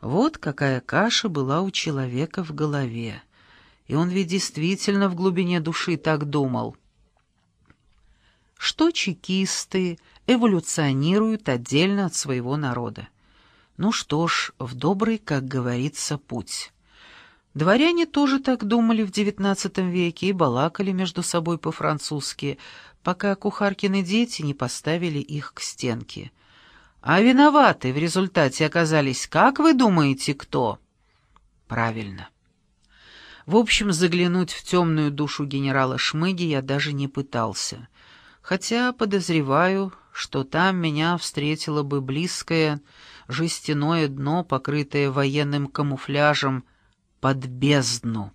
Вот какая каша была у человека в голове. И он ведь действительно в глубине души так думал. Что чекисты эволюционируют отдельно от своего народа. Ну что ж, в добрый, как говорится, путь. Дворяне тоже так думали в XIX веке и балакали между собой по-французски, пока кухаркины дети не поставили их к стенке. А виноваты в результате оказались, как вы думаете, кто? Правильно. В общем, заглянуть в темную душу генерала Шмыги я даже не пытался, хотя подозреваю, что там меня встретило бы близкое жестяное дно, покрытое военным камуфляжем, под бездну.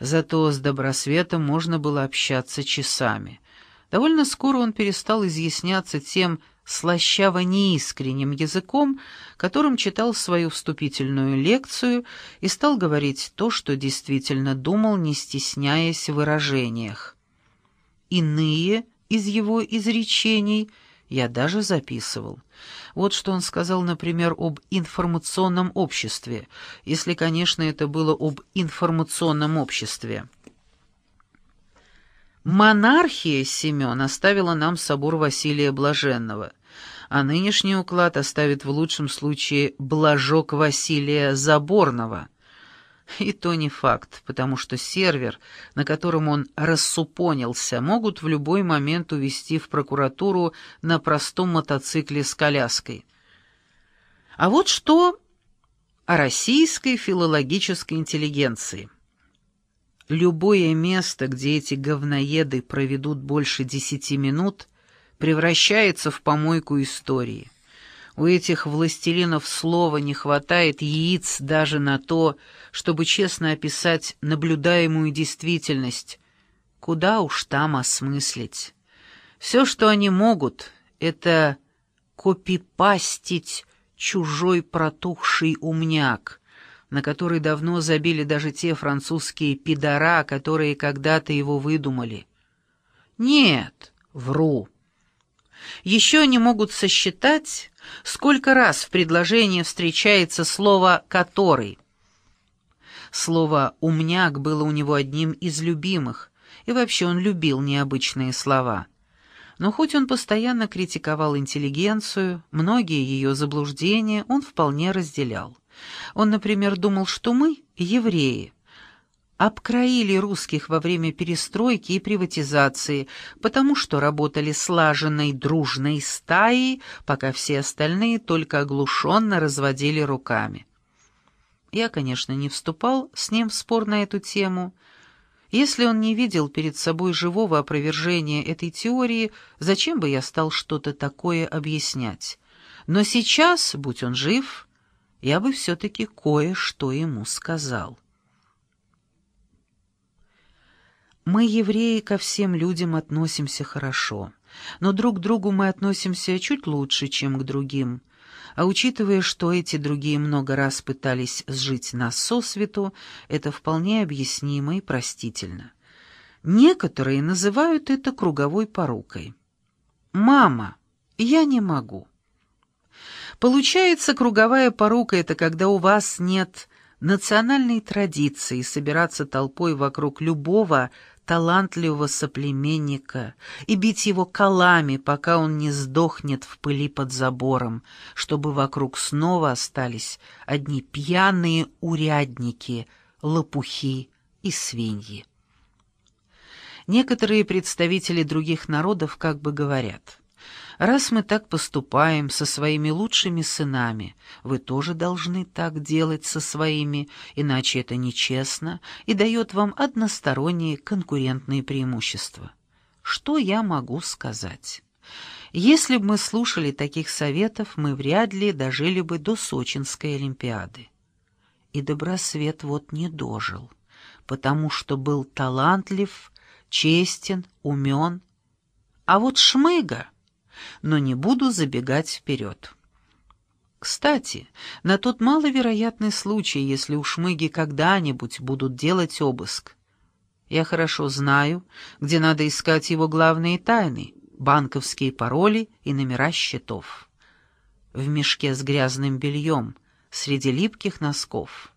Зато с Добросветом можно было общаться часами. Довольно скоро он перестал изъясняться тем слащаво-неискренним языком, которым читал свою вступительную лекцию и стал говорить то, что действительно думал, не стесняясь в выражениях. Иные из его изречений я даже записывал. Вот что он сказал, например, об информационном обществе, если, конечно, это было об информационном обществе. Монархия, Семен, оставила нам собор Василия Блаженного, а нынешний уклад оставит в лучшем случае блажок Василия Заборного. И то не факт, потому что сервер, на котором он рассупонился, могут в любой момент увезти в прокуратуру на простом мотоцикле с коляской. А вот что о российской филологической интеллигенции. Любое место, где эти говноеды проведут больше десяти минут, превращается в помойку истории. У этих властелинов слова не хватает яиц даже на то, чтобы честно описать наблюдаемую действительность. Куда уж там осмыслить. Все, что они могут, это копипастить чужой протухший умняк, на который давно забили даже те французские пидора, которые когда-то его выдумали. Нет, вру. Еще они могут сосчитать, сколько раз в предложении встречается слово «который». Слово «умняк» было у него одним из любимых, и вообще он любил необычные слова. Но хоть он постоянно критиковал интеллигенцию, многие ее заблуждения он вполне разделял. Он, например, думал, что мы, евреи, обкроили русских во время перестройки и приватизации, потому что работали слаженной дружной стаей, пока все остальные только оглушенно разводили руками. Я, конечно, не вступал с ним в спор на эту тему. Если он не видел перед собой живого опровержения этой теории, зачем бы я стал что-то такое объяснять? Но сейчас, будь он жив, я бы все-таки кое-что ему сказал. Мы, евреи, ко всем людям относимся хорошо, но друг к другу мы относимся чуть лучше, чем к другим. А учитывая, что эти другие много раз пытались сжить нас сосвету, это вполне объяснимо и простительно. Некоторые называют это круговой порукой. «Мама, я не могу». Получается, круговая порука — это когда у вас нет национальной традиции собираться толпой вокруг любого талантливого соплеменника и бить его колами, пока он не сдохнет в пыли под забором, чтобы вокруг снова остались одни пьяные урядники, лопухи и свиньи. Некоторые представители других народов как бы говорят — Раз мы так поступаем со своими лучшими сынами, вы тоже должны так делать со своими, иначе это нечестно и дает вам односторонние конкурентные преимущества. Что я могу сказать? Если бы мы слушали таких советов, мы вряд ли дожили бы до Сочинской Олимпиады. И Добросвет вот не дожил, потому что был талантлив, честен, умен. А вот Шмыга но не буду забегать вперед. Кстати, на тот маловероятный случай, если у Шмыги когда-нибудь будут делать обыск. Я хорошо знаю, где надо искать его главные тайны — банковские пароли и номера счетов. В мешке с грязным бельем, среди липких носков.